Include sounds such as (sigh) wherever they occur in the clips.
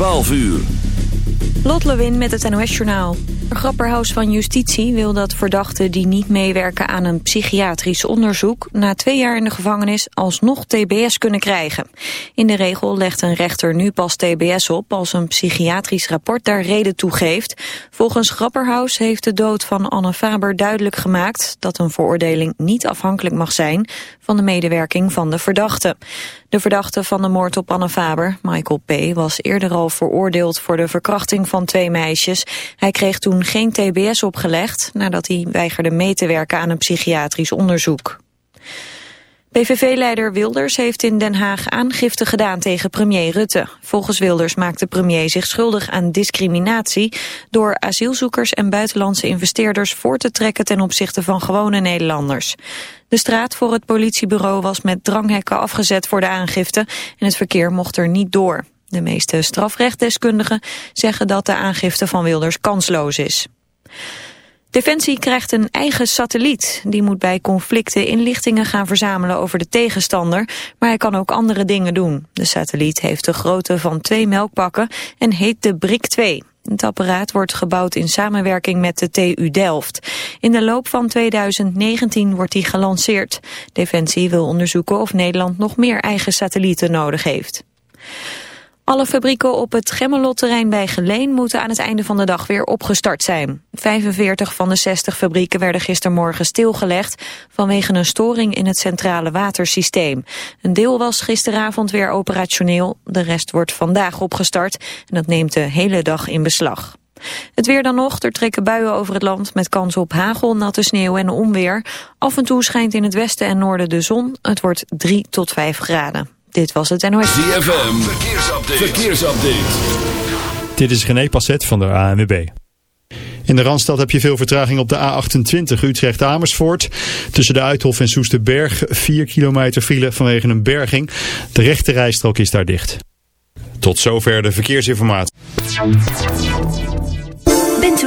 12 uur. Lot Lewin met het NOS Journaal. Grapperhaus van Justitie wil dat verdachten die niet meewerken aan een psychiatrisch onderzoek... na twee jaar in de gevangenis alsnog TBS kunnen krijgen. In de regel legt een rechter nu pas TBS op als een psychiatrisch rapport daar reden toe geeft. Volgens Grapperhaus heeft de dood van Anne Faber duidelijk gemaakt... dat een veroordeling niet afhankelijk mag zijn van de medewerking van de verdachte. De verdachte van de moord op Anne Faber, Michael P., was eerder al veroordeeld voor de verkrachting van twee meisjes. Hij kreeg toen geen TBS opgelegd nadat hij weigerde mee te werken aan een psychiatrisch onderzoek. PVV-leider Wilders heeft in Den Haag aangifte gedaan tegen premier Rutte. Volgens Wilders maakt de premier zich schuldig aan discriminatie... door asielzoekers en buitenlandse investeerders voor te trekken ten opzichte van gewone Nederlanders. De straat voor het politiebureau was met dranghekken afgezet voor de aangifte... en het verkeer mocht er niet door. De meeste strafrechtdeskundigen zeggen dat de aangifte van Wilders kansloos is. Defensie krijgt een eigen satelliet. Die moet bij conflicten inlichtingen gaan verzamelen over de tegenstander, maar hij kan ook andere dingen doen. De satelliet heeft de grootte van twee melkpakken en heet de BRIC 2. Het apparaat wordt gebouwd in samenwerking met de TU Delft. In de loop van 2019 wordt die gelanceerd. Defensie wil onderzoeken of Nederland nog meer eigen satellieten nodig heeft. Alle fabrieken op het Gemmelotterrein bij Geleen moeten aan het einde van de dag weer opgestart zijn. 45 van de 60 fabrieken werden gistermorgen stilgelegd vanwege een storing in het centrale watersysteem. Een deel was gisteravond weer operationeel, de rest wordt vandaag opgestart en dat neemt de hele dag in beslag. Het weer dan nog, er trekken buien over het land met kans op hagel, natte sneeuw en onweer. Af en toe schijnt in het westen en noorden de zon. Het wordt 3 tot 5 graden. Dit was het NOS. ZFM, verkeersupdate. verkeersupdate. Dit is René Passet van de ANWB. In de Randstad heb je veel vertraging op de A28 Utrecht-Amersfoort. Tussen de Uithof en Soesterberg 4 kilometer file vanwege een berging. De rechte rijstrook is daar dicht. Tot zover de verkeersinformatie.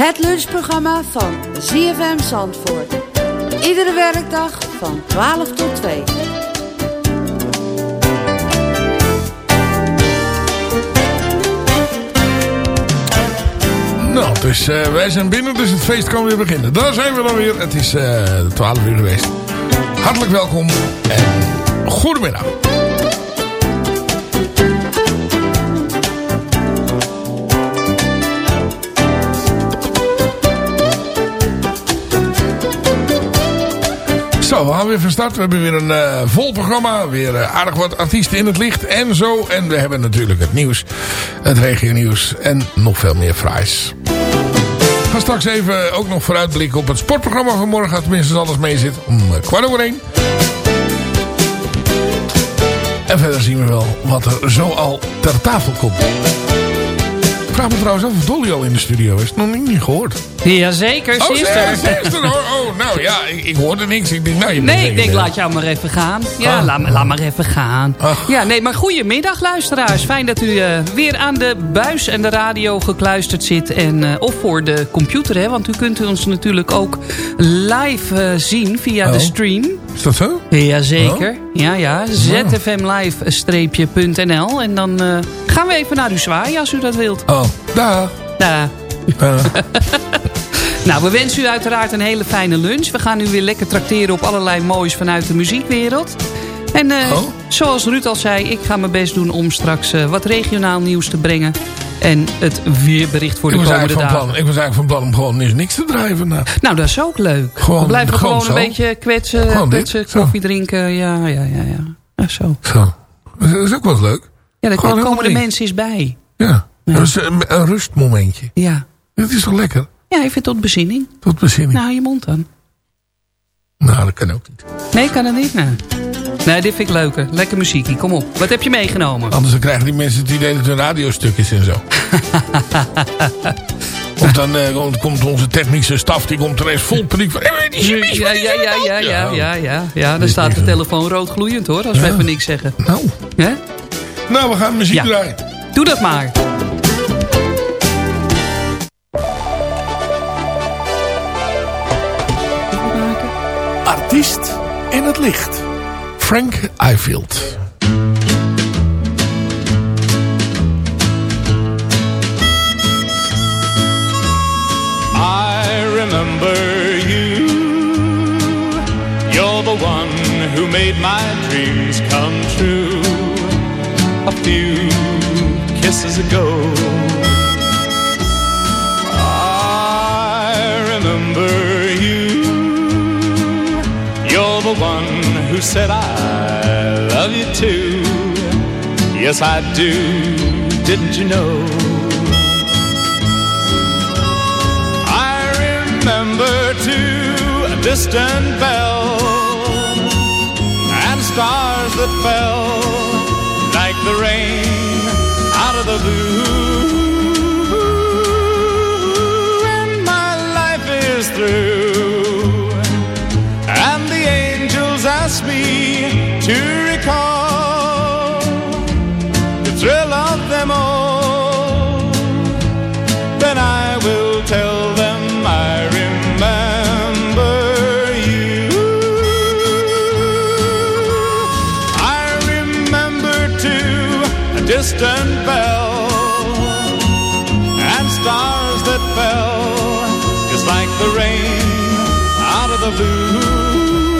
Het lunchprogramma van ZFM Zandvoort. Iedere werkdag van 12 tot 2. Nou, dus eh, wij zijn binnen, dus het feest kan weer beginnen. Daar zijn we dan weer. Het is eh 12 uur geweest. Hartelijk welkom en goedemiddag. We gaan weer van start. We hebben weer een uh, vol programma. Weer uh, aardig wat artiesten in het licht en zo. En we hebben natuurlijk het nieuws. Het regionieuws. En nog veel meer fries. We gaan straks even ook nog vooruitblikken op het sportprogramma van morgen. Tenminste als alles mee zit. Om uh, kwart over één. En verder zien we wel wat er zo al ter tafel komt. Ik vraag me trouwens af of Dolly al in de studio is. Nog niet gehoord. Jazeker, oh, er. hoor. Oh, nou ja, ik, ik hoorde niks. Ik denk, nou, je nee, ik denk, laat jou maar even gaan. Ja, oh. laat, laat, maar even gaan. Oh. Ja, nee, maar goedemiddag luisteraars. Fijn dat u uh, weer aan de buis en de radio gekluisterd zit. En, uh, of voor de computer, hè. Want u kunt ons natuurlijk ook live uh, zien via de stream. Is dat zo? Jazeker. Ja, ja. zfmlive-nl. En dan gaan we even naar u zwaaien als u dat wilt. Oh, daar. (laughs) Nou, we wensen u uiteraard een hele fijne lunch. We gaan u weer lekker trakteren op allerlei moois vanuit de muziekwereld. En uh, oh. zoals Ruud al zei, ik ga mijn best doen om straks uh, wat regionaal nieuws te brengen. En het weerbericht voor de komende dagen. Plan, ik was eigenlijk van plan om gewoon niks, niks te drijven. Nou. nou, dat is ook leuk. Gewoon, we blijven gewoon, gewoon een beetje kwetsen, gewoon kwetsen koffie drinken. Ja, ja, ja. ja. ja zo. zo. Dat is ook wel leuk. Ja, daar komen de mensen eens bij. Ja, ja. Dat is een, een rustmomentje. Ja. Dat is toch lekker? Ja, even tot bezinning. Tot bezinning. Nou, je mond dan. Nou, dat kan ook niet. Nee, kan dat niet? Nee. Nee, dit vind ik leuker. Lekker muziekie, kom op. Wat heb je meegenomen? Anders dan krijgen die mensen het idee dat het een radiostuk is en zo. (laughs) of dan uh, komt onze technische staf, die komt er eens vol paniek van... Ja, ja, ja, ja, ja, ja, ja, ja. Dan staat de telefoon rood gloeiend hoor, als ja. we even niks zeggen. Nou. Nou, we gaan muziek ja. draaien. Doe dat maar. Artiest in het licht. Frank Ifield. I remember you. You're the one who made my dreams come true. A few kisses ago. The one who said I love you too. Yes, I do. Didn't you know? I remember too a distant bell and stars that fell like the rain out of the blue. And my life is through. To recall the thrill of them all, then I will tell them I remember you. I remember too a distant bell and stars that fell just like the rain out of the blue.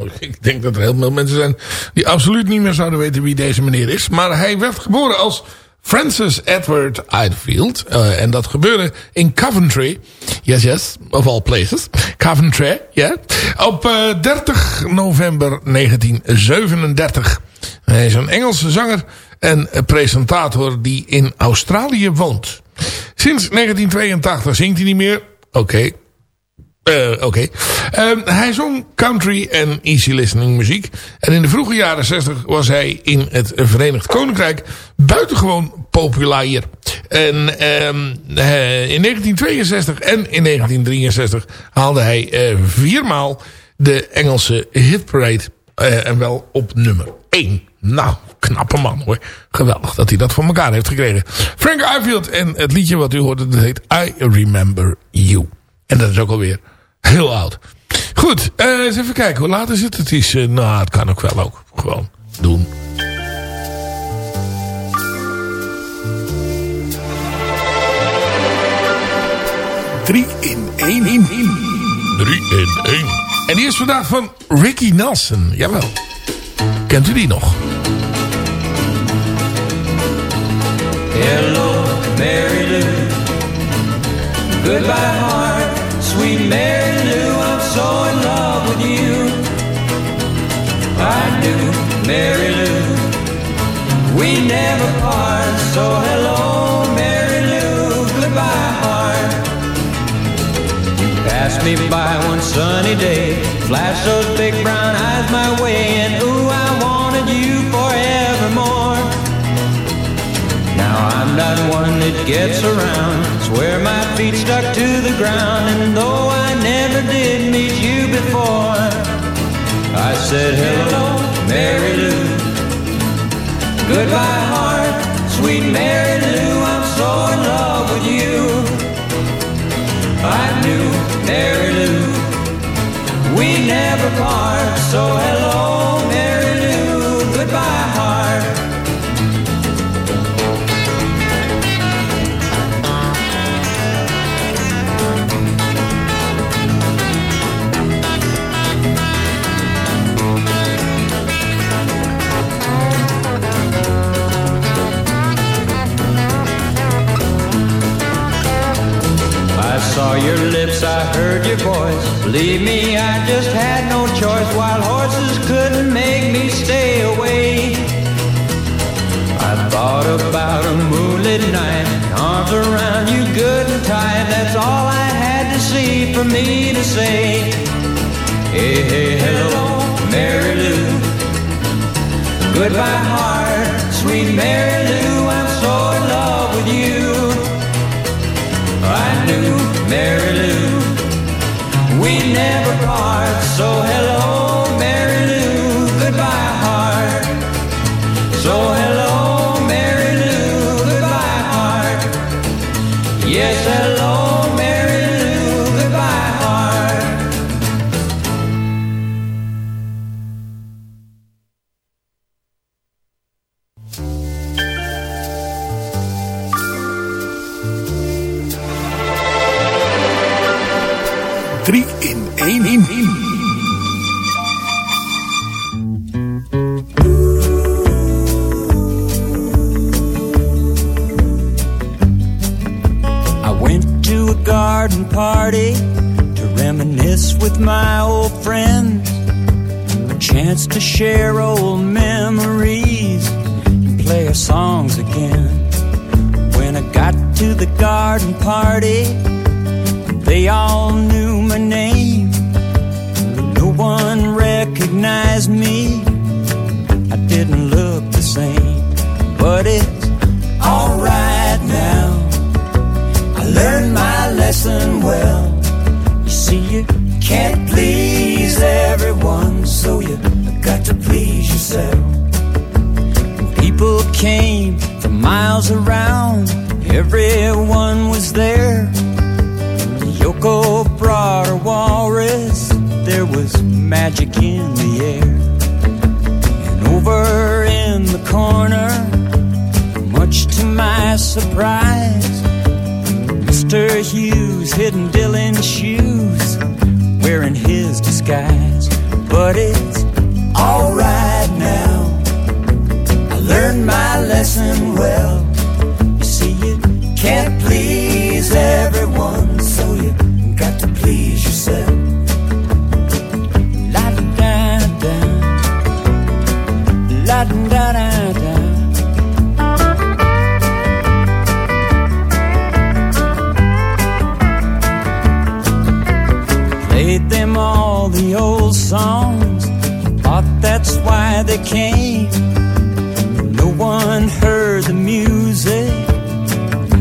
(laughs) ik denk dat er heel veel mensen zijn die absoluut niet meer zouden weten wie deze meneer is. Maar hij werd geboren als Francis Edward Ifield. Uh, en dat gebeurde in Coventry. Yes, yes, of all places. Coventry, ja. Yeah. Op uh, 30 november 1937. Hij is een Engelse zanger en presentator die in Australië woont. Sinds 1982 zingt hij niet meer. Oké. Uh, Oké. Uh, hij zong country en easy listening muziek. En in de vroege jaren 60 was hij in het Verenigd Koninkrijk buitengewoon populair. En um, in 1962 en in 1963 haalde hij uh, viermaal de Engelse hitparade. en wel op nummer 1. Nou, knappe man hoor. Geweldig dat hij dat voor elkaar heeft gekregen. Frank Ifield en het liedje wat u hoorde, dat heet I Remember You. En dat is ook alweer heel oud. Goed, uh, eens even kijken. Hoe laat is het? Het is, uh, nou, het kan ook wel ook. Gewoon doen. Drie in één. In, in. Drie in één. En die is vandaag van Ricky Nelson. Jawel. Kent u die nog? Hello, Mary Lou. Goodbye, Mary Lou, I'm so in love with you. I do, Mary Lou. We never part, so hello, Mary Lou. Goodbye, heart. You passed me by one sunny day, flashed those big brown eyes my way, and ooh, I wanted you forevermore. I'm not one that gets around. Swear my feet stuck to the ground, and though I never did meet you before, I said hello, Mary Lou. Goodbye, heart, sweet Mary Lou. Share old memories and play our songs again. When I got to the garden party, they all knew my name. No one recognized me. I didn't look the same, but it's alright now. I learned my lesson well. You see, you can't please everyone, so you got to please yourself. People came from miles around, everyone was there. Yoko brought her walrus, there was magic in the air. And over in the corner, much to my surprise, Mr. Hughes hidden Dylan's shoes, wearing his disguise. But it's alright now. I learned my lesson well. You see, you can't please everyone, so you got to please yourself. La da da la da da da. Played them all the old songs. That's why they came. No one heard the music.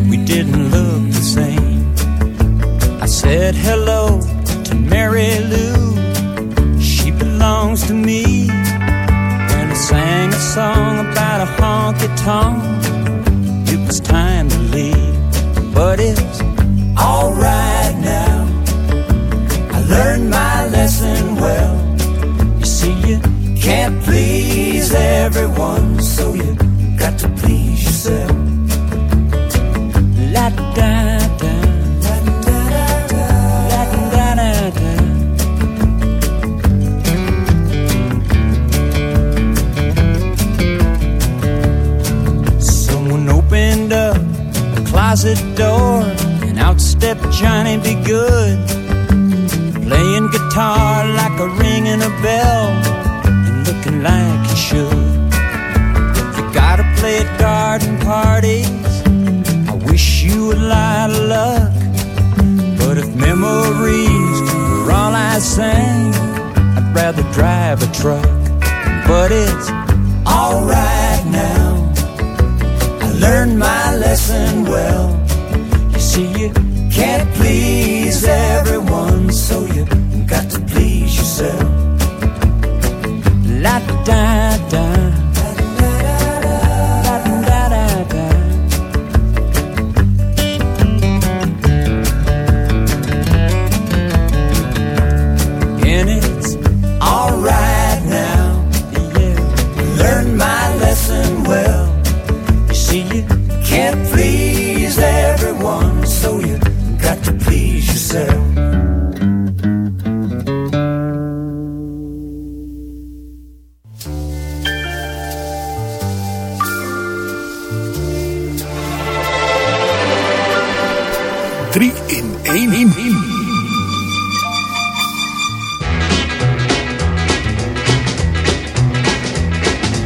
We didn't look the same. I said hello to Mary Lou. She belongs to me. And I sang a song about a honky tonk. myself.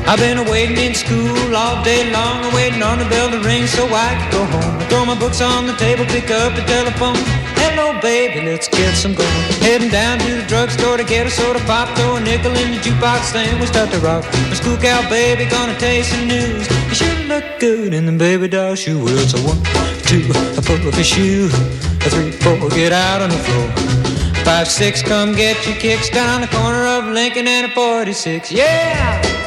I've been waiting in school all day long, waiting on the bell to ring so I can go home. I throw my books on the table, pick up the telephone. Hello, baby, let's get some going. Heading down to the drugstore to get a soda pop, throw a nickel in the jukebox, then we start to rock. My school cow baby gonna taste some news. You sure look good in the baby doll shoe. Well, a one, two, a pull up a shoe, a three, four, get out on the floor. Five, six, come get your kicks down the corner of Lincoln and a 46. Yeah!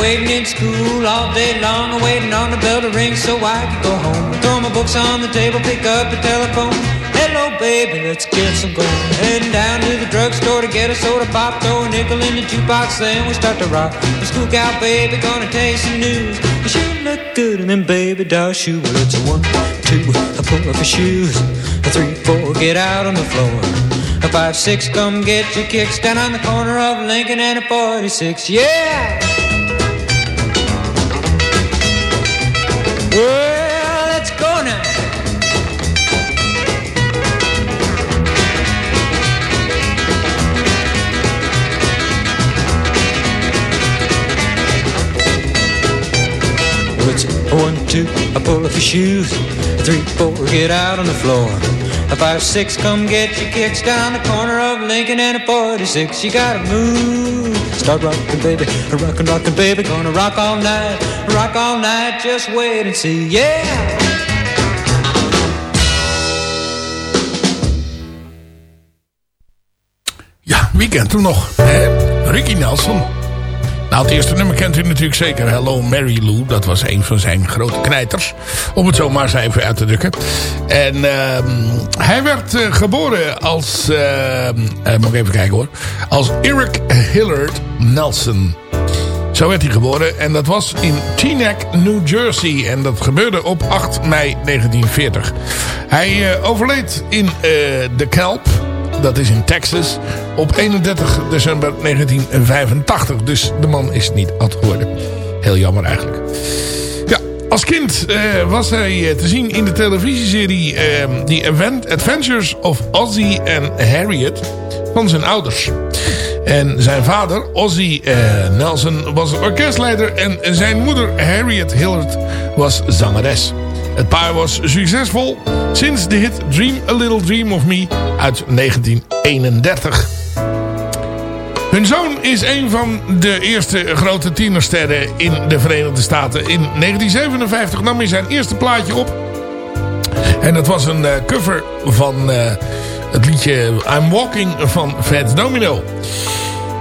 Waiting in school all day long, waiting on the bell to ring so I can go home. Throw my books on the table, pick up the telephone. Hello, baby, let's get some going. Heading down to the drugstore to get a soda pop, throw a nickel in the jukebox, then we start to rock. The school cow baby gonna you some news. You sure look good in them baby doll shoes. Well, it's a one, two, a pull up your shoes. A three, four, get out on the floor. A five, six, come get your kicks down on the corner of Lincoln and a 46. Yeah! Well, let's go now. Well, it's one, two, I pull off your shoes. Three, four, get out on the floor. A five, six, come get your kicks down the corner of Lincoln and a 46. You gotta move. Start rocking, baby. Rockin', rockin', baby. Gonna rock all night. Rock all night. Just wait and see. Yeah! Ja, wie kent hem nog? Hè? Ricky Nelson. Nou, het eerste nummer kent u natuurlijk zeker. Hello Mary Lou. Dat was een van zijn grote knijters. Om het zo maar eens even uit te drukken. En ehm, hij werd eh, geboren als... ehm, eh, moet ik even kijken hoor. Als Eric Hillard Nelson. Zo werd hij geboren. En dat was in Teaneck, New Jersey. En dat gebeurde op 8 mei 1940. Hij eh, overleed in de Kelp dat is in Texas, op 31 december 1985. Dus de man is niet oud geworden. Heel jammer eigenlijk. Ja, als kind eh, was hij eh, te zien in de televisieserie eh, The Event Adventures of Ozzy and Harriet van zijn ouders. En zijn vader, Ozzy eh, Nelson, was orkestleider en zijn moeder Harriet Hillard was zangeres. Het paar was succesvol sinds de hit Dream a Little Dream of Me uit 1931. Hun zoon is een van de eerste grote tienersterren in de Verenigde Staten. In 1957 nam hij zijn eerste plaatje op. En dat was een uh, cover van uh, het liedje I'm Walking van Fats Domino.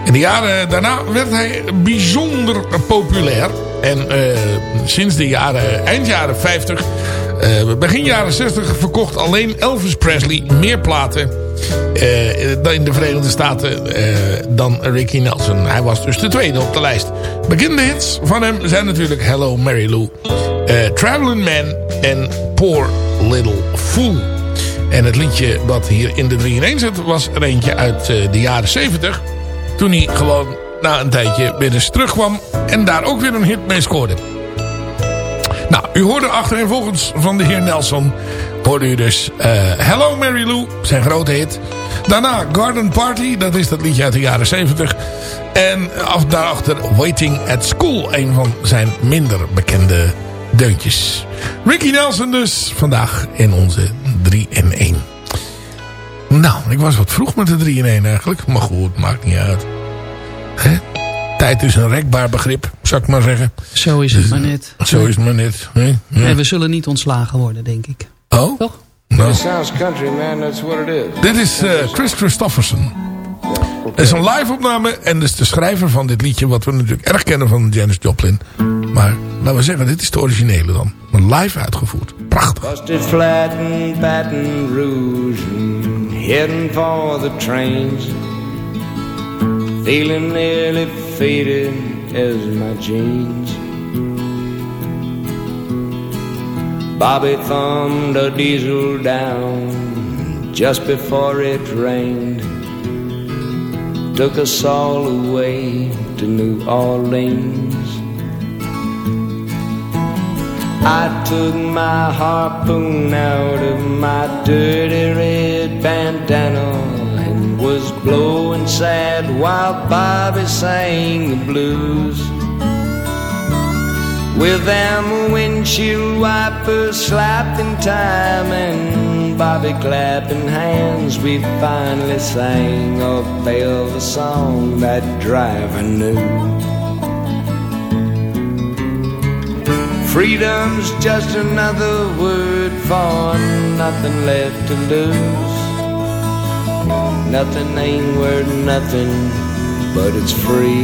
In de jaren daarna werd hij bijzonder populair. En uh, sinds de jaren, eind jaren 50, begin jaren 60 verkocht alleen Elvis Presley meer platen uh, in de Verenigde Staten dan Ricky Nelson. Hij was dus de tweede op de lijst. Bekende hits van hem zijn natuurlijk Hello Mary Lou, uh, Traveling Man en Poor Little Fool. En het liedje wat hier in de 3 in 1 zit was er eentje uit de jaren 70. Toen hij gewoon na een tijdje weer eens terugkwam en daar ook weer een hit mee scoorde. Nou, u hoorde achtereenvolgens van de heer Nelson... hoorde u dus uh, Hello Mary Lou, zijn grote hit. Daarna Garden Party, dat is dat liedje uit de jaren 70. En af, daarachter Waiting at School, een van zijn minder bekende deuntjes. Ricky Nelson dus, vandaag in onze 3 in 1. Nou, ik was wat vroeg met de 3 in 1 eigenlijk. Maar goed, maakt niet uit. Hè? Tijd is een rekbaar begrip, zou ik maar zeggen. Zo is het maar net. Zo is het maar net. Hè? Ja. En we zullen niet ontslagen worden, denk ik. Oh? Toch? Nou. sounds country, man. That's what it is. Dit is uh, Chris Christofferson. Het is een live opname en dus de schrijver van dit liedje... wat we natuurlijk erg kennen van Janis Joplin. Maar laten we zeggen, dit is de originele dan. Maar live uitgevoerd. Prachtig. Busted flat in Baton Rouge and heading for the trains. Feeling nearly faded as my jeans. Bobby thumbed a diesel down just before it rained. Took us all away to New Orleans. I took my harpoon out of my dirty red bandana and was blowing sad while Bobby sang the blues. With them windshield wipers slapping time and Bobby clapping hands, we finally sang a velvet song that driver knew. Freedom's just another word for nothing left to lose. Nothing ain't worth nothing, but it's free.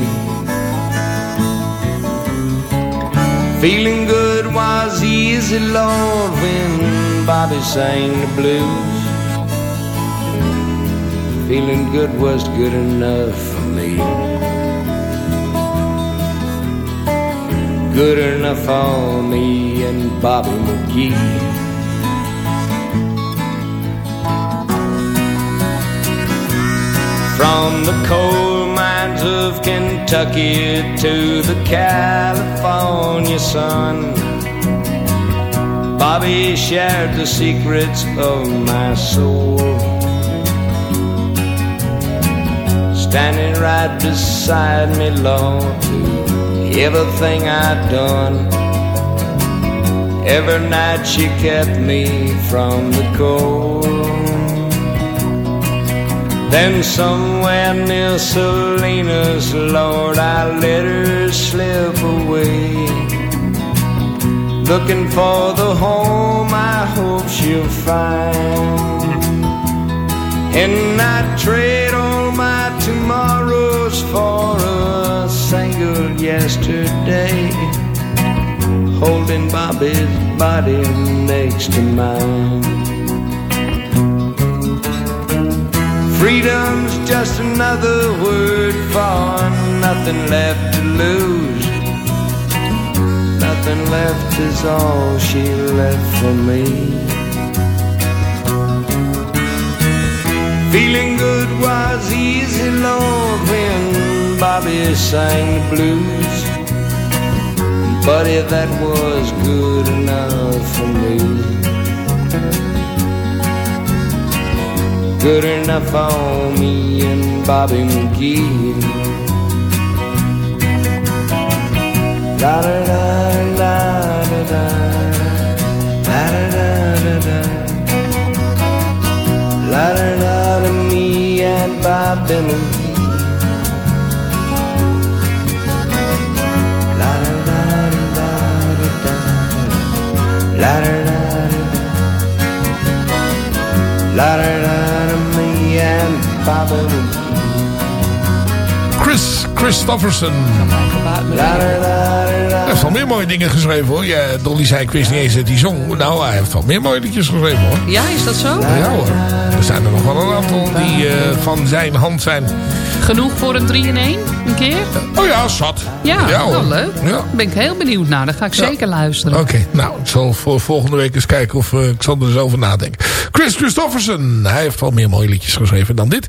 Feeling good was easy, Lord, when Bobby sang the blues. Feeling good was good enough for me. Good enough for me and Bobby McGee. From the coal mines of Kentucky to the California sun, Bobby shared the secrets of my soul. Standing right beside me, Lord, everything I'd done. Every night she kept me from the cold. Then somewhere near Salinas, Lord, I let her slip away. Looking for the home I hope she'll find. And I trade all my tomorrows for a single yesterday. Holding Bobby's body next to mine. Freedom's just another word for nothing left to lose. Nothing left is all she left for me. Feeling good was easy, Lord, when Bobby sang the blues. Buddy, that was good enough for me. good enough for me and Bobby McGee. La da da da da da la da da da da la da da da me and Bobby McGee. La da da da da da da da da da da Chris Christofferson. Hij heeft al meer mooie dingen geschreven hoor. Ja, Dolly zei, ik wist niet eens dat hij zong. Nou, hij heeft al meer mooie liedjes geschreven hoor. Ja, is dat zo? Ja hoor. Er zijn er nog wel een aantal die eh, van zijn hand zijn. Genoeg voor een 3 in 1? Een keer? Oh ja, zat. Ja, ja wel leuk. Ja. Daar ben ik heel benieuwd naar. Dan ga ik ja. zeker luisteren. Oké, okay, nou, ik zal voor volgende week eens kijken of uh, ik zal er eens over nadenken. Chris Christofferson. Hij heeft al meer mooie liedjes geschreven dan dit.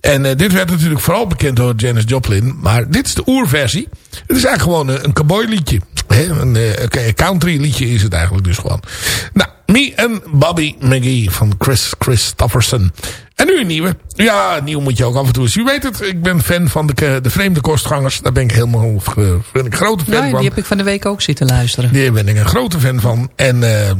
En uh, dit werd natuurlijk vooral bekend door Janis Joplin. Maar dit is de oerversie. Het is eigenlijk gewoon een, een cowboyliedje. Een uh, country liedje is het eigenlijk dus gewoon. Nou, Me en Bobby McGee van Chris Christofferson. En nu een nieuwe. Ja, nieuw moet je ook af en toe eens. U weet het, ik ben fan van de, de vreemde kostgangers. Daar ben ik helemaal ben ik grote fan ja, van. Die heb ik van de week ook zitten luisteren. Daar ben ik een grote fan van. En uh,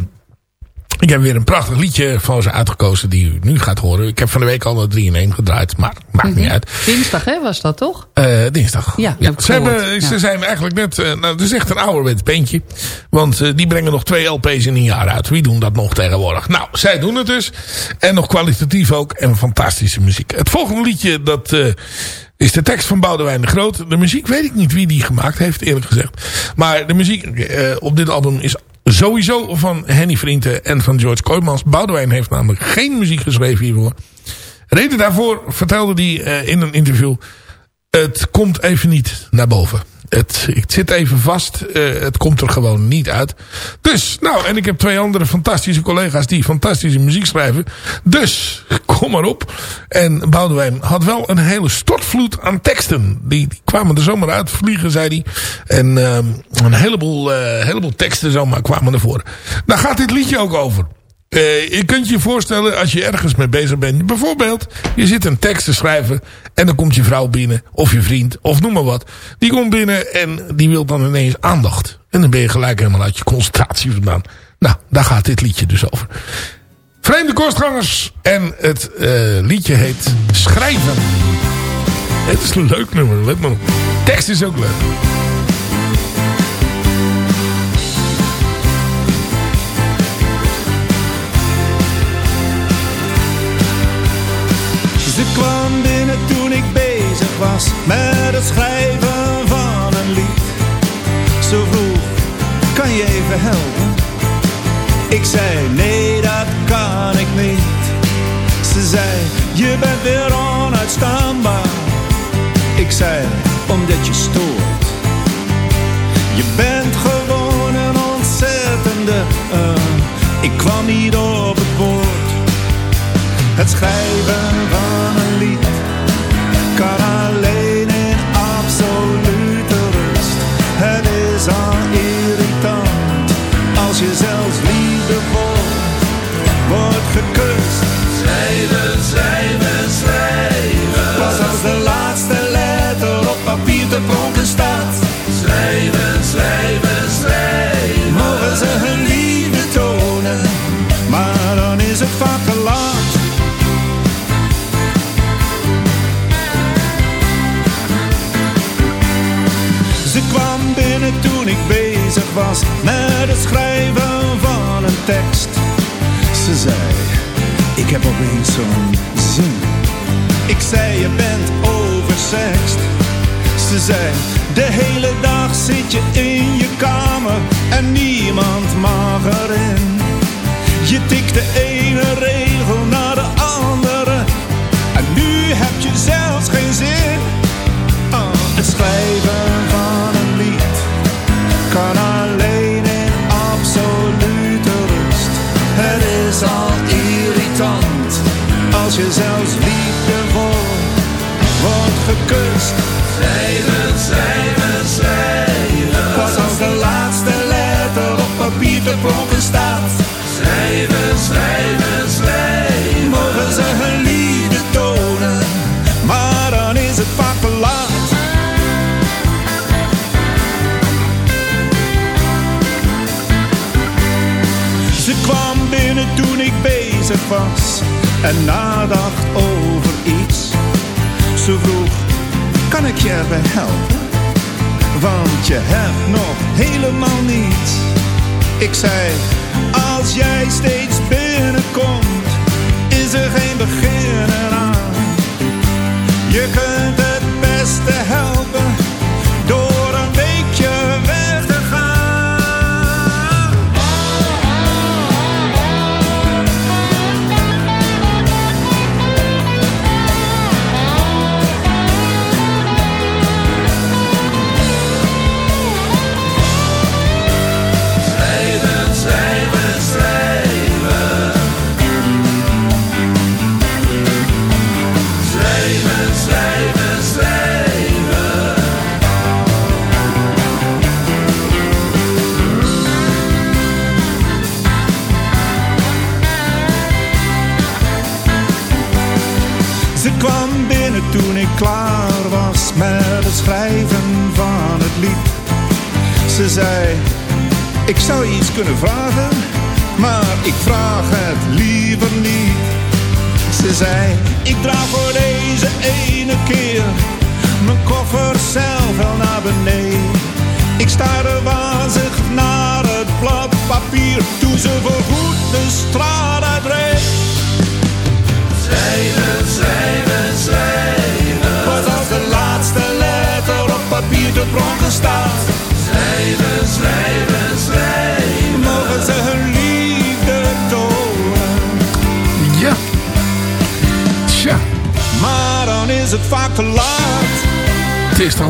ik heb weer een prachtig liedje van ze uitgekozen die u nu gaat horen. Ik heb van de week al een 3 in 1 gedraaid, maar maakt mm -hmm. niet uit. Dinsdag hè, was dat toch? Uh, dinsdag. Ja, ja. Ze, hebben, ja. ze zijn eigenlijk net, uh, nou, het is echt een ouderwets beentje. Want uh, die brengen nog twee LP's in een jaar uit. Wie doen dat nog tegenwoordig? Nou, zij doen het dus. En nog kwalitatief ook. En fantastische muziek. Het volgende liedje, dat is de tekst van Boudewijn de Groot. De muziek weet ik niet wie die gemaakt heeft, eerlijk gezegd. Maar de muziek op dit album is sowieso van Henny Vrienden en van George Kooijmans. Boudewijn heeft namelijk geen muziek geschreven hiervoor. Reden daarvoor vertelde hij uh, in een interview... het komt even niet naar boven. Het, het zit even vast. Uh, het komt er gewoon niet uit. Dus, nou, en ik heb twee andere fantastische collega's die fantastische muziek schrijven. Dus, kom maar op. En Boudewijn had wel een hele stortvloed aan teksten. Die, die kwamen er zomaar uit vliegen, zei hij. En uh, een heleboel, uh, heleboel teksten zomaar kwamen ervoor. Daar gaat dit liedje ook over. Uh, je kunt je voorstellen als je ergens mee bezig bent. Bijvoorbeeld, je zit een tekst te schrijven. En dan komt je vrouw binnen. Of je vriend. Of noem maar wat. Die komt binnen en die wil dan ineens aandacht. En dan ben je gelijk helemaal uit je concentratie vandaan. Nou, daar gaat dit liedje dus over. Vreemde kostgangers. En het uh, liedje heet Schrijven. Het is een leuk nummer, let maar op. Tekst is ook leuk. Ze kwam binnen toen ik bezig was met het schrijven van een lied. Zo vroeg, kan je even helpen? Ik zei, nee dat kan ik niet. Ze zei, je bent weer onuitstaanbaar. Ik zei, omdat je stoort. Je bent gewoon een ontzettende, uh, ik kwam niet op het woord. Het schrijven van kan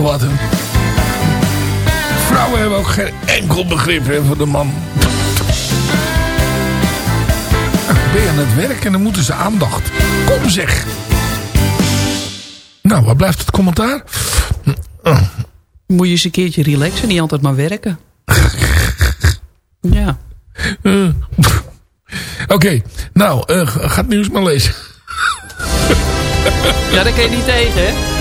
Wat, hè? Vrouwen hebben ook geen enkel begrip hè, voor de man. Ben je aan het werk en dan moeten ze aandacht. Kom zeg. Nou, waar blijft het commentaar? Moet je eens een keertje relaxen, niet altijd maar werken. ja. Eh. Oké, nou, eh, ga het nieuws maar lezen. Ja, daar kun je niet tegen, hè?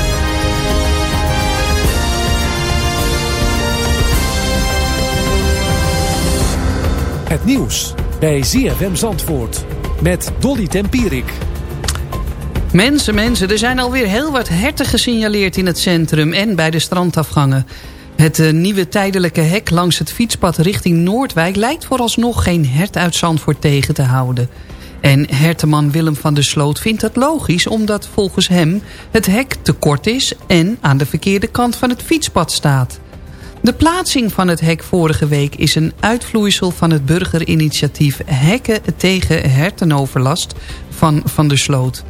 Het nieuws bij ZFM Zandvoort met Dolly Tempierik. Mensen, mensen, er zijn alweer heel wat herten gesignaleerd in het centrum en bij de strandafgangen. Het eh, nieuwe tijdelijke hek langs het fietspad richting Noordwijk lijkt vooralsnog geen hert uit Zandvoort tegen te houden. En herteman Willem van der Sloot vindt dat logisch omdat volgens hem het hek te kort is en aan de verkeerde kant van het fietspad staat. De plaatsing van het hek vorige week is een uitvloeisel van het burgerinitiatief Hekken tegen hertenoverlast van Van der Sloot.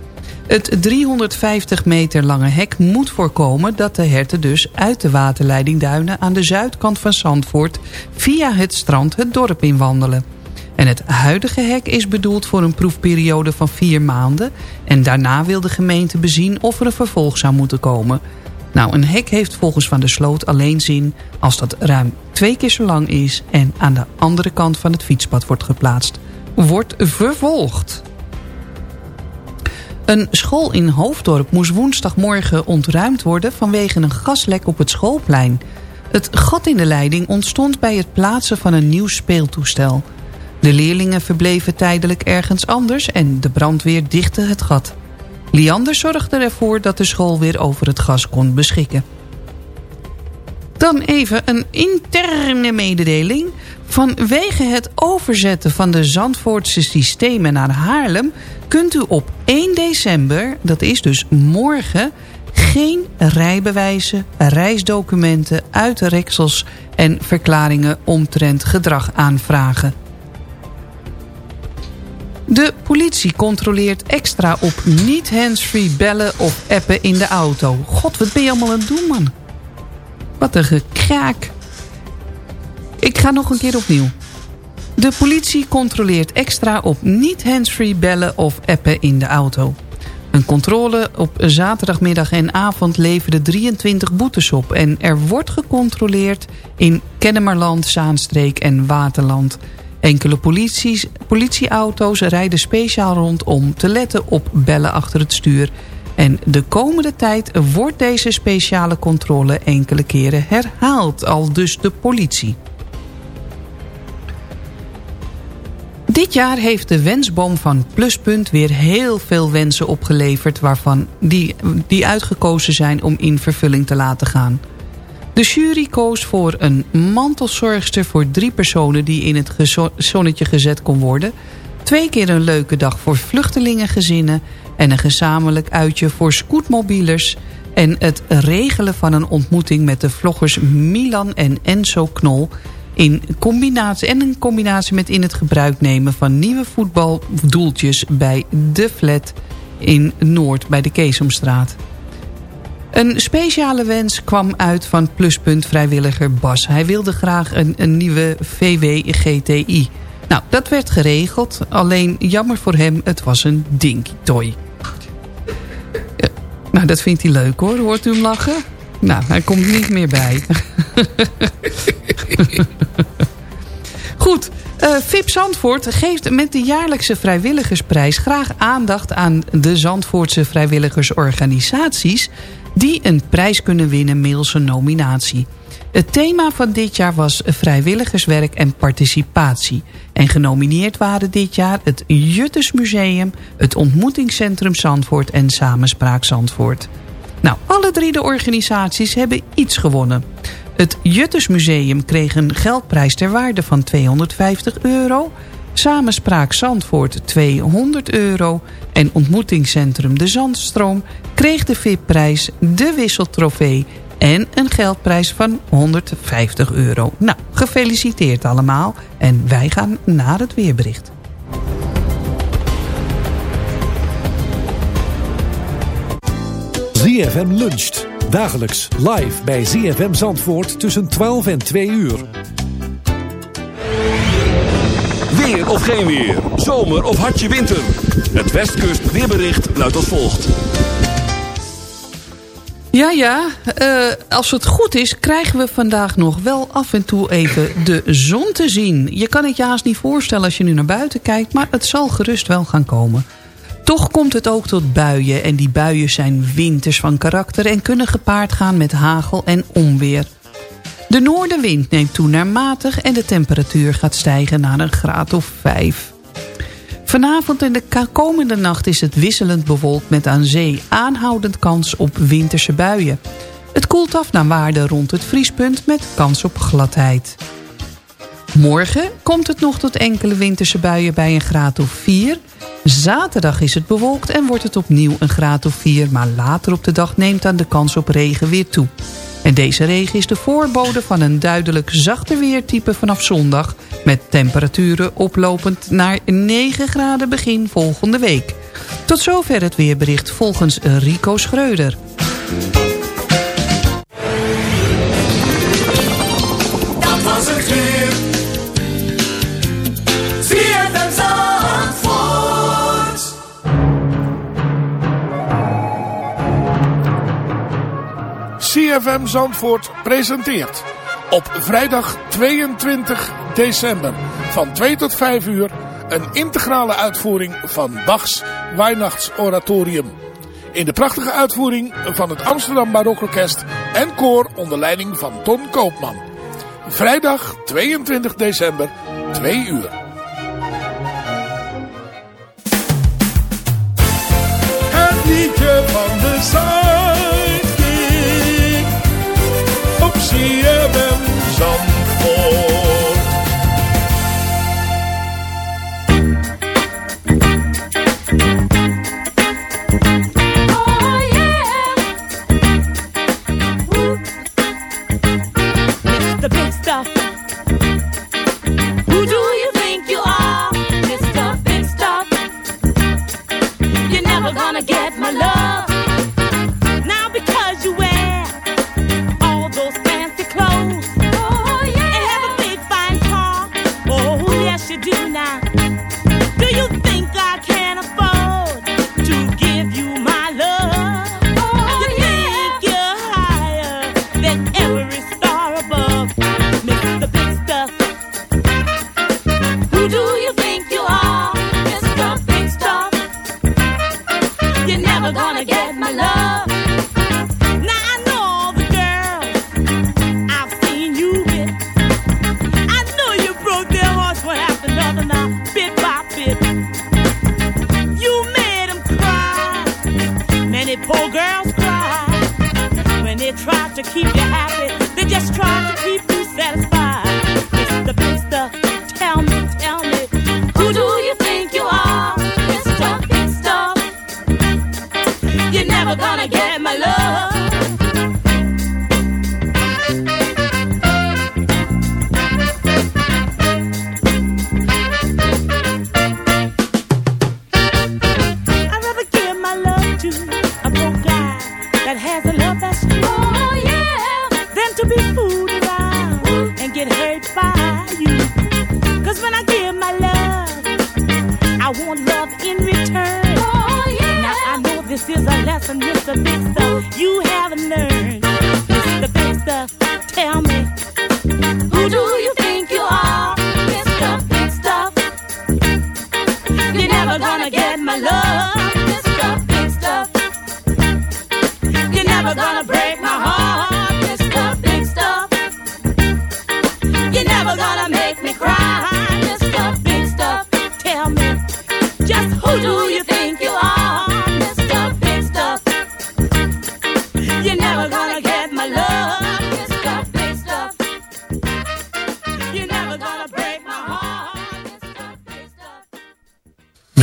Het 350 meter lange hek moet voorkomen dat de herten dus uit de waterleidingduinen aan de zuidkant van Zandvoort via het strand het dorp inwandelen. En het huidige hek is bedoeld voor een proefperiode van vier maanden en daarna wil de gemeente bezien of er een vervolg zou moeten komen. Nou, een hek heeft volgens Van der Sloot alleen zin als dat ruim twee keer zo lang is en aan de andere kant van het fietspad wordt geplaatst. Wordt vervolgd. Een school in Hoofddorp moest woensdagmorgen ontruimd worden vanwege een gaslek op het schoolplein. Het gat in de leiding ontstond bij het plaatsen van een nieuw speeltoestel. De leerlingen verbleven tijdelijk ergens anders en de brandweer dichtte het gat. Liander zorgde ervoor dat de school weer over het gas kon beschikken. Dan even een interne mededeling. Vanwege het overzetten van de Zandvoortse systemen naar Haarlem... kunt u op 1 december, dat is dus morgen... geen rijbewijzen, reisdocumenten, uitreksels en verklaringen omtrent gedrag aanvragen. De politie controleert extra op niet handsfree bellen of appen in de auto. God, wat ben je allemaal aan het doen, man? Wat een gekraak. Ik ga nog een keer opnieuw. De politie controleert extra op niet handsfree bellen of appen in de auto. Een controle op zaterdagmiddag en avond leverde 23 boetes op... en er wordt gecontroleerd in Kennemerland, Zaanstreek en Waterland... Enkele politieauto's rijden speciaal rond om te letten op bellen achter het stuur. En de komende tijd wordt deze speciale controle enkele keren herhaald, al dus de politie. Dit jaar heeft de wensboom van Pluspunt weer heel veel wensen opgeleverd... waarvan die, die uitgekozen zijn om in vervulling te laten gaan. De jury koos voor een mantelzorgster voor drie personen... die in het zonnetje gezet kon worden. Twee keer een leuke dag voor vluchtelingengezinnen... en een gezamenlijk uitje voor scootmobielers... en het regelen van een ontmoeting met de vloggers Milan en Enzo Knol... In combinatie, en in combinatie met in het gebruik nemen van nieuwe voetbaldoeltjes... bij De Flat in Noord bij de Keesomstraat. Een speciale wens kwam uit van pluspunt vrijwilliger Bas. Hij wilde graag een, een nieuwe VW GTI. Nou, dat werd geregeld. Alleen jammer voor hem, het was een dinky toy. Ja, nou, dat vindt hij leuk hoor. Hoort u hem lachen? Nou, hij komt niet meer bij. (laughs) Goed. Uh, VIP Zandvoort geeft met de jaarlijkse vrijwilligersprijs... graag aandacht aan de Zandvoortse vrijwilligersorganisaties... die een prijs kunnen winnen middels een nominatie. Het thema van dit jaar was vrijwilligerswerk en participatie. En genomineerd waren dit jaar het Juttersmuseum... het Ontmoetingscentrum Zandvoort en Samenspraak Zandvoort. Nou, alle drie de organisaties hebben iets gewonnen. Het Juttersmuseum kreeg een geldprijs ter waarde van 250 euro... Samenspraak Zandvoort 200 euro... en ontmoetingscentrum De Zandstroom kreeg de VIP-prijs De Wisseltrofee... en een geldprijs van 150 euro. Nou, gefeliciteerd allemaal en wij gaan naar het weerbericht. ZFM luncht. Dagelijks live bij ZFM Zandvoort tussen 12 en 2 uur. Weer of geen weer. Zomer of hartje winter. Het Westkust weerbericht luidt als volgt. Ja, ja. Uh, als het goed is, krijgen we vandaag nog wel af en toe even de zon te zien. Je kan het je haast niet voorstellen als je nu naar buiten kijkt... maar het zal gerust wel gaan komen. Toch komt het ook tot buien en die buien zijn winters van karakter... en kunnen gepaard gaan met hagel en onweer. De noordenwind neemt toe naar matig en de temperatuur gaat stijgen naar een graad of 5. Vanavond en de komende nacht is het wisselend bewolkt met aan zee aanhoudend kans op winterse buien. Het koelt af naar waarde rond het vriespunt met kans op gladheid. Morgen komt het nog tot enkele winterse buien bij een graad of 4. Zaterdag is het bewolkt en wordt het opnieuw een graad of 4... maar later op de dag neemt aan de kans op regen weer toe. En deze regen is de voorbode van een duidelijk zachter weertype vanaf zondag... met temperaturen oplopend naar 9 graden begin volgende week. Tot zover het weerbericht volgens Rico Schreuder. CFM Zandvoort presenteert op vrijdag 22 december van 2 tot 5 uur een integrale uitvoering van Bachs Weihnachtsoratorium. In de prachtige uitvoering van het Amsterdam Barokorkest en koor onder leiding van Ton Koopman. Vrijdag 22 december, 2 uur. Het liedje van de zon. CFM Zandvoort.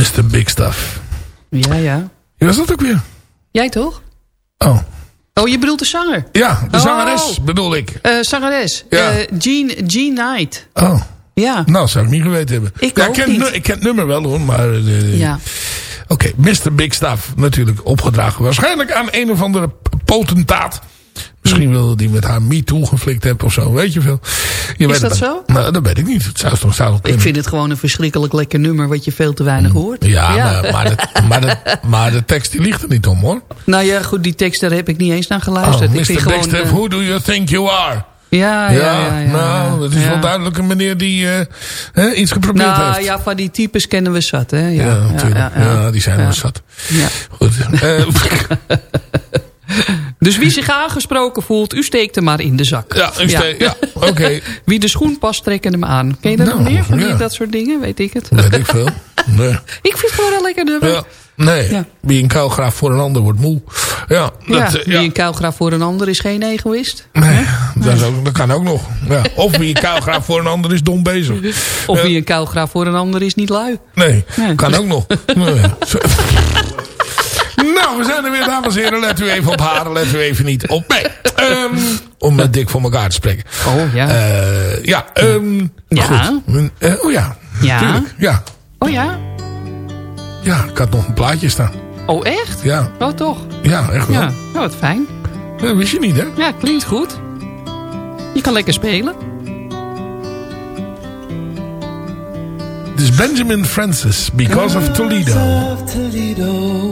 Mr. Big Stuff. Ja, ja. Wie was dat ook weer? Jij toch? Oh. Oh, je bedoelt de zanger? Ja, de Oh. zangeres bedoel ik. Eh, zangeres. Ja. Eh, Jean, Jean Knight. Oh. Ja. Nou, zou ik niet geweten hebben. Ik ja, ken, niet. Ik ken het nummer wel hoor, maar... eh, Ja. Oké, Mr. Big Stuff natuurlijk opgedragen. Waarschijnlijk aan een of andere potentaat. Misschien wilde die met haar MeToo geflikt hebben of zo. Weet je veel. Je weet dat het zo? Nou, dat weet ik niet. Het zou toch zou Ik vind het gewoon een verschrikkelijk lekker nummer... wat je veel te weinig hoort. Ja, Maar, maar, de, maar, de, maar de tekst die ligt er niet om hoor. Nou ja, goed, die tekst daar heb ik niet eens naar Oh, geluisterd. Mr. ik gewoon... Stuff, eh, who do you think you are? ja, ja, ja, ja, nou, dat is wel duidelijk een meneer die eh, hè, iets geprobeerd Nou heeft. ja, van die types kennen we zat, hè? Ja, Ja, natuurlijk. Ja, die zijn wel zat. Ja. Goed. (laughs) Eh, (laughs) (laughs) Dus wie zich aangesproken voelt, u steekt hem maar in de zak. Ja, u steekt- ja, (laughs) oké. Wie de schoen past, trekken hem aan. Ken je dat Nou, nog meer? Van ja. dat soort dingen? Weet ik het. weet ik veel. (laughs) Nee. Ik vind het gewoon een lekker nummer. Ja. Nee, Ja. wie een kuilgraaf voor een ander wordt moe. Ja, dat, ja, eh, wie ja. een kuilgraaf voor een ander is geen egoïst. Nee, dat, is ook, dat kan ook nog. Ja. Of wie een kuilgraaf voor een ander is dom bezig. Of wie een kuilgraaf voor een ander is niet lui. Nee, Nee. kan ook nog. (laughs) Nou, we zijn er weer, dames en heren. Let u even op haar, let u even niet op mij. Ehm, om met dik voor elkaar te spreken. Oh ja. Eh, ja, ehm, Ja. goed. Eh, oh ja, Ja. tuurlijk. Ja. Oh ja? ja, ik had nog een plaatje staan. Oh echt? Ja, Oh toch? ja echt wel. Ja, nou wat fijn. Dat wist je niet, hè? Ja, klinkt goed. Je kan lekker spelen. Het is Benjamin Francis, Because of Toledo. of Toledo.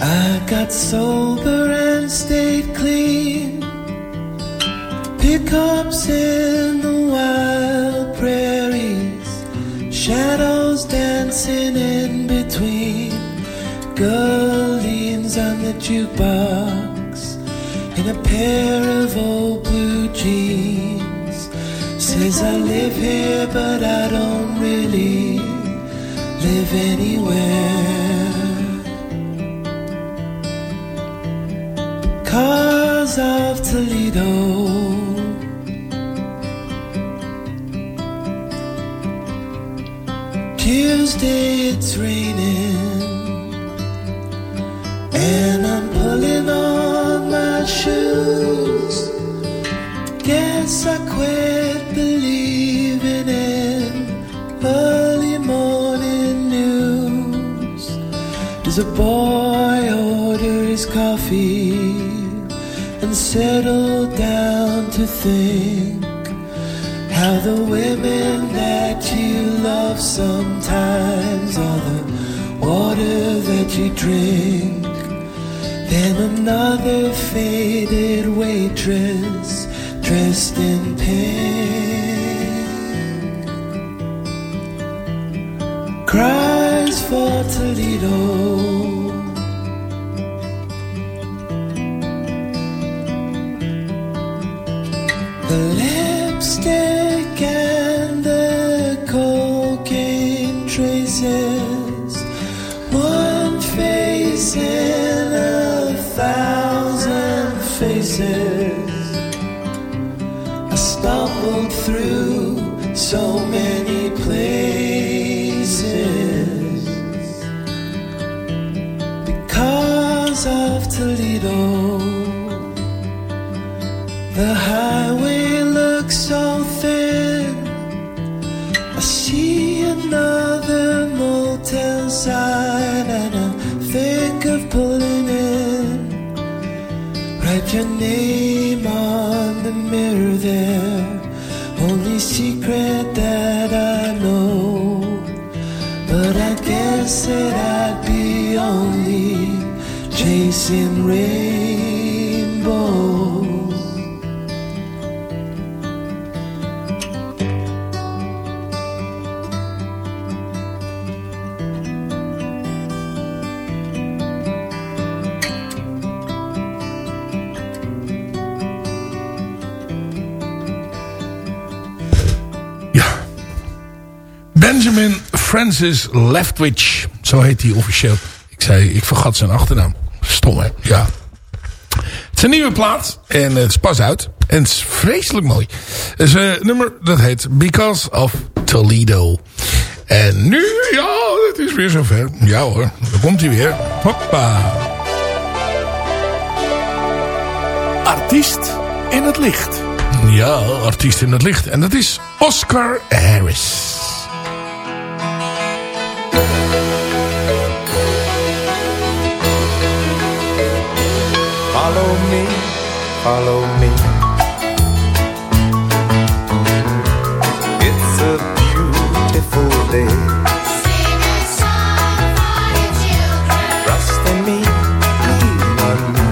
I got sober and stayed clean. Pickups in the wild prairies, shadows dancing in between. Girl leans on the jukebox in a pair of old blue jeans. Says I live here, but I don't really live anywhere. Cars of Toledo. Tuesday it's raining, and I'm pulling on my shoes. Guess I quit believing in early morning news. Does a boy order his coffee settle down to think how the women that you love sometimes are the water that you drink? Then another faded waitress dressed in pink The highway looks so thin. I see another motel sign and I think of pulling in. Write your name on the mirror there. Only secret Francis Leftwich. Zo heet hij officieel. Ik zei, ik vergat zijn achternaam. Stom hè? Ja. Het is een nieuwe plaat. En het is pas uit. En het is vreselijk mooi. Het is nummer dat heet Because of Toledo. En nu, ja, het is weer zover. Ja hoor, daar komt hij weer. Hoppa. Artiest in het licht. Ja, artiest in het licht. En dat is Oscar Harris. Follow me, follow me. It's a beautiful day. Sing a song for children. Trust in me, me.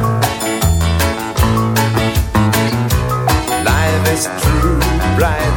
Life is true, bright.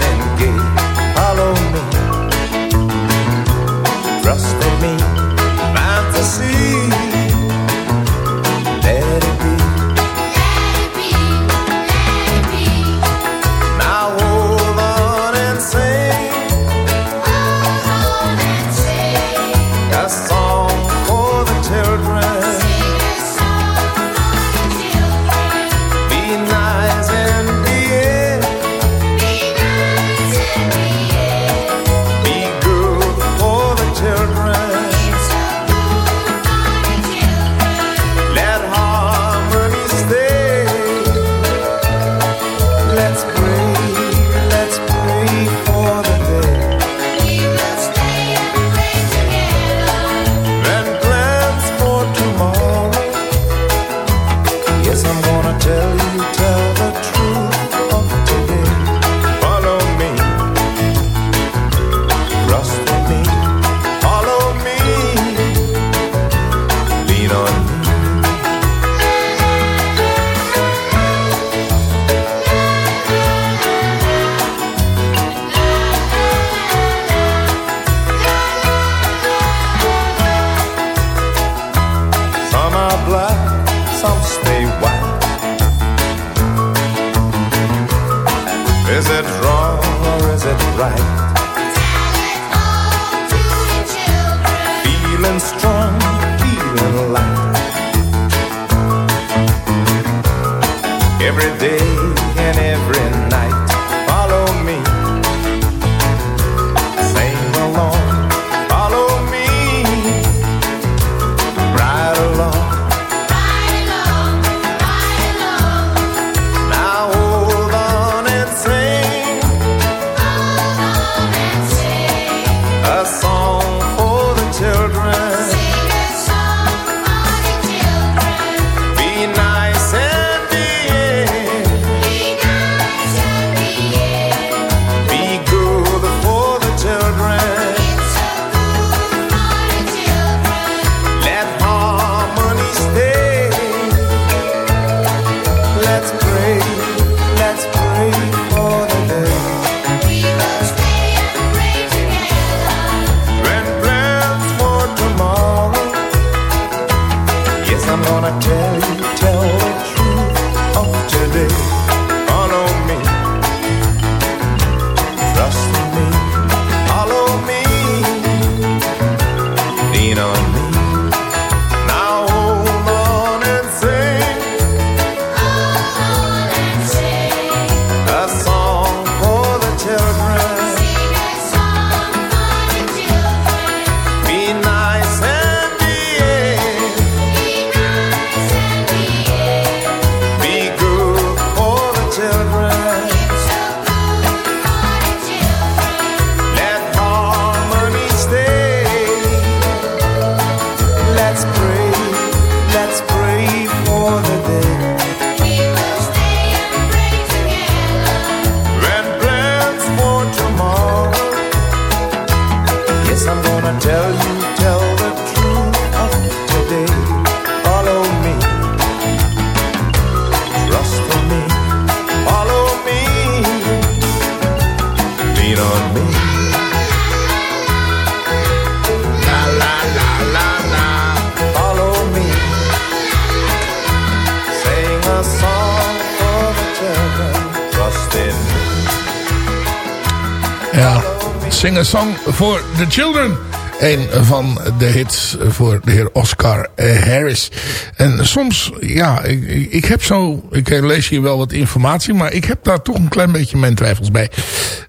Sing a Song for the Children. Een van de hits voor de heer Oscar eh, Harris. En soms, ja, ik, ik heb zo... Ik lees hier wel wat informatie... maar ik heb daar toch een klein beetje mijn twijfels bij.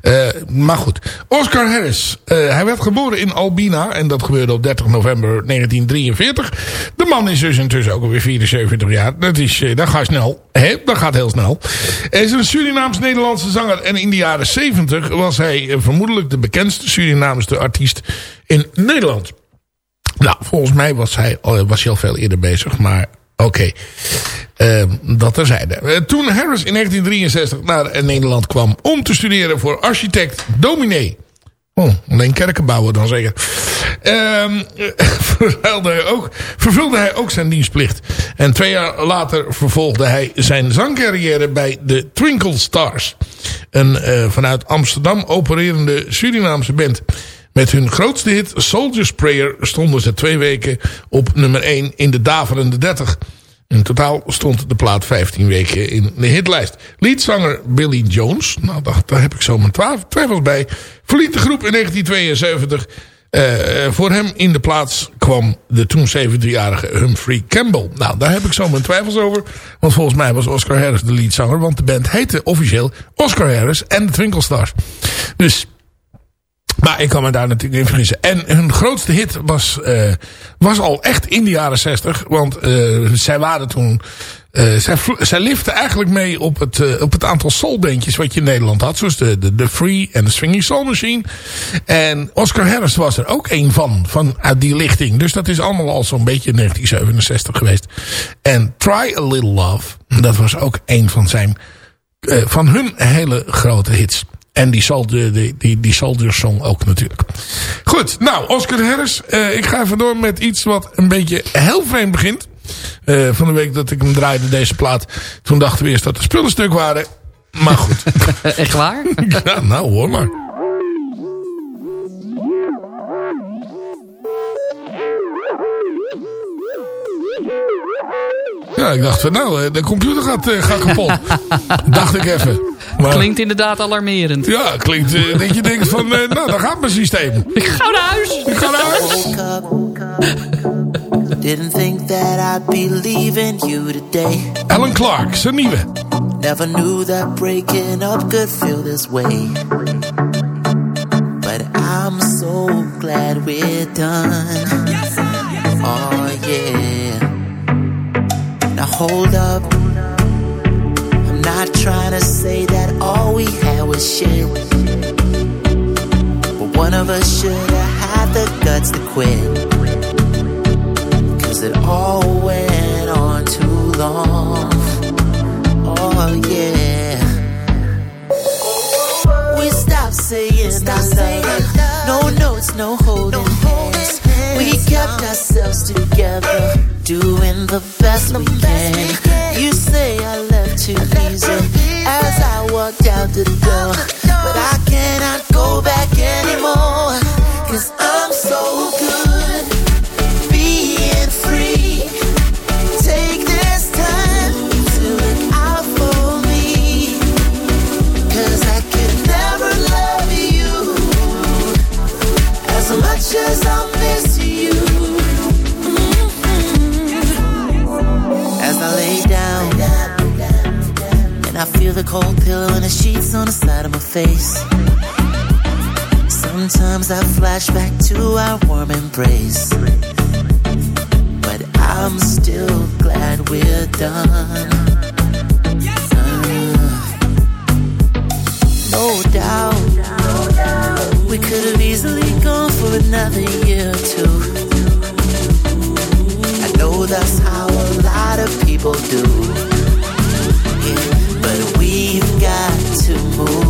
Uh, maar goed. Oscar Harris. Uh, hij werd geboren in Albina. En dat gebeurde op 30 november 1943. De man is dus intussen ook alweer 74 jaar. Dat, is, dat gaat snel. Hè? Dat gaat heel snel. Hij is een Surinaams-Nederlandse zanger. En in de jaren 70 was hij vermoedelijk de bekendste Surinaamse artiest in Nederland. Nou, volgens mij was hij, was hij al veel eerder bezig, maar oké. Uh, dat terzijde. Uh, toen Harris in 1963 naar Nederland kwam om te studeren voor architect dominee. Oh, alleen kerken bouwen dan zeker. (laughs) Uh, hij ook, vervulde hij ook zijn dienstplicht. En twee jaar later vervolgde hij zijn zangcarrière bij de Twinkle Stars. Een vanuit Amsterdam opererende Surinaamse band. Met hun grootste hit Soldier's Prayer stonden ze twee weken op nummer 1 in de daverende 30. In totaal stond de plaat 15 weken in de hitlijst. Leadzanger Billy Jones, nou daar, heb ik zo mijn twijfels bij, verliet de groep in 1972. Uh, voor hem in de plaats kwam de toen 17-jarige Humphrey Campbell. Nou, daar heb ik zo mijn twijfels over. Want volgens mij was Oscar Harris de leadzanger. Want de band heette officieel Oscar Harris en de Twinkle Stars. Dus maar ik kan me daar natuurlijk in vergissen. En hun grootste hit was, uh, was al echt in de jaren 60. Want uh, zij waren toen... Uh, zij, zij liften eigenlijk mee op het, op het aantal soulbandjes wat je in Nederland had. Zoals de, de, de Free en de Swinging Soul Machine. En Oscar Harris was er ook een van, van uit die lichting. Dus dat is allemaal al zo'n beetje 1967 geweest. En Try a Little Love, dat was ook een van zijn, van hun hele grote hits. En die, soldier, die, die, die Soldier Song ook natuurlijk. Goed, nou, Oscar Harris. Uh, ik ga even door met iets wat een beetje heel vreemd begint. Uh, van de week dat ik hem draaide, deze plaat. Toen dachten we eerst dat er spullen stuk waren. Maar goed. (laughs) Echt waar? (laughs) ja, nou hoor maar. Ja, ik dacht van nou, de computer gaat, gaat kapot. (laughs) dacht ik even. Maar, klinkt inderdaad alarmerend. Ja, klinkt uh, dat je denkt van, uh, nou, daar gaat mijn systeem. Ik ga naar huis. Ik ga naar huis. Didn't think that I'd be leaving you today. Alan Clark, zijn nieuwe. Never knew that breaking up could feel this way. But I'm so glad we're done. Oh yeah. Now hold up. I'm not trying to say that all we had was shit. But one of us should have had the guts to quit. Cause it all went on too long. Oh yeah. We stopped saying Stop saying love. No notes, no holding no hands. hands. We kept ourselves together, doing the best, the we, best can. we can. You say I left too I walked out the face. Sometimes I flash back to our warm embrace. But I'm still glad we're done. Uh, no doubt. We could have easily gone for another year or two. I know that's how a lot of people do. Yeah, but we've got to move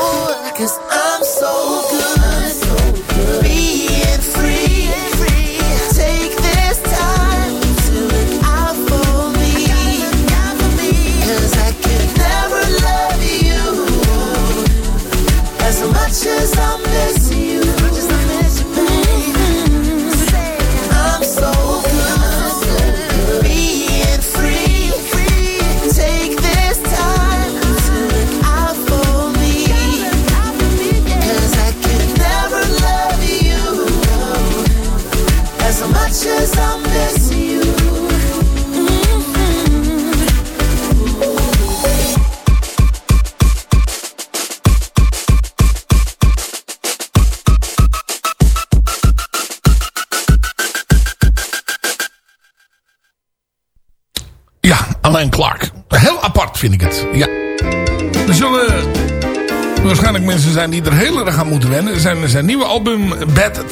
mensen zijn die er heel erg aan moeten wennen. Zijn, zijn nieuwe album Bad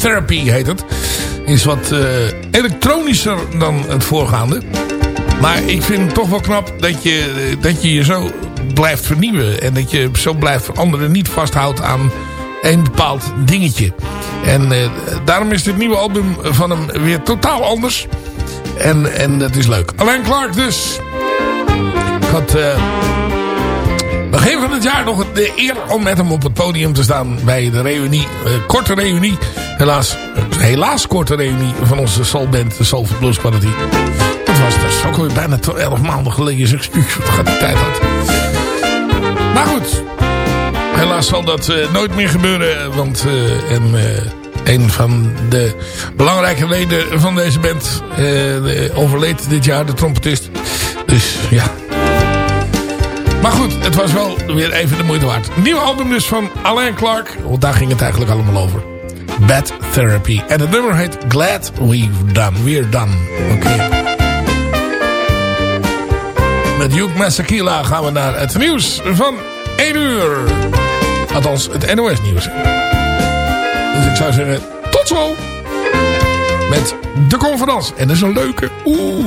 Therapy heet het. Is wat uh, elektronischer dan het voorgaande. Maar ik vind het toch wel knap dat je, dat je je zo blijft vernieuwen. En dat je zo blijft veranderen. Niet vasthoudt aan een bepaald dingetje. En uh, daarom is dit nieuwe album van hem weer totaal anders. En, en dat is leuk. Alain Clark dus. Ik had begin van het jaar nog de eer om met hem op het podium te staan bij de reunie. Uh, korte reunie. Helaas, helaas korte reunie van onze soulband, de Soul Blues Quality. Dat was dus ook alweer bijna 11 maanden geleden. Zeg, wat gaat de tijd uit. Maar goed. Helaas zal dat uh, nooit meer gebeuren. Want en, een van de belangrijke leden van deze band overleed dit jaar. De trompetist. Dus ja. Maar goed, het was wel weer even de moeite waard. Nieuwe album dus van Alain Clark. Want daar ging het eigenlijk allemaal over. Bad Therapy. En het nummer heet Glad We've Done. We're Done. Oké. Met Hugh Masakila gaan we naar het nieuws van 1 uur. Althans, het NOS nieuws. Dus ik zou zeggen, tot zo. Met de conferentie. En dat is een leuke. Oeh.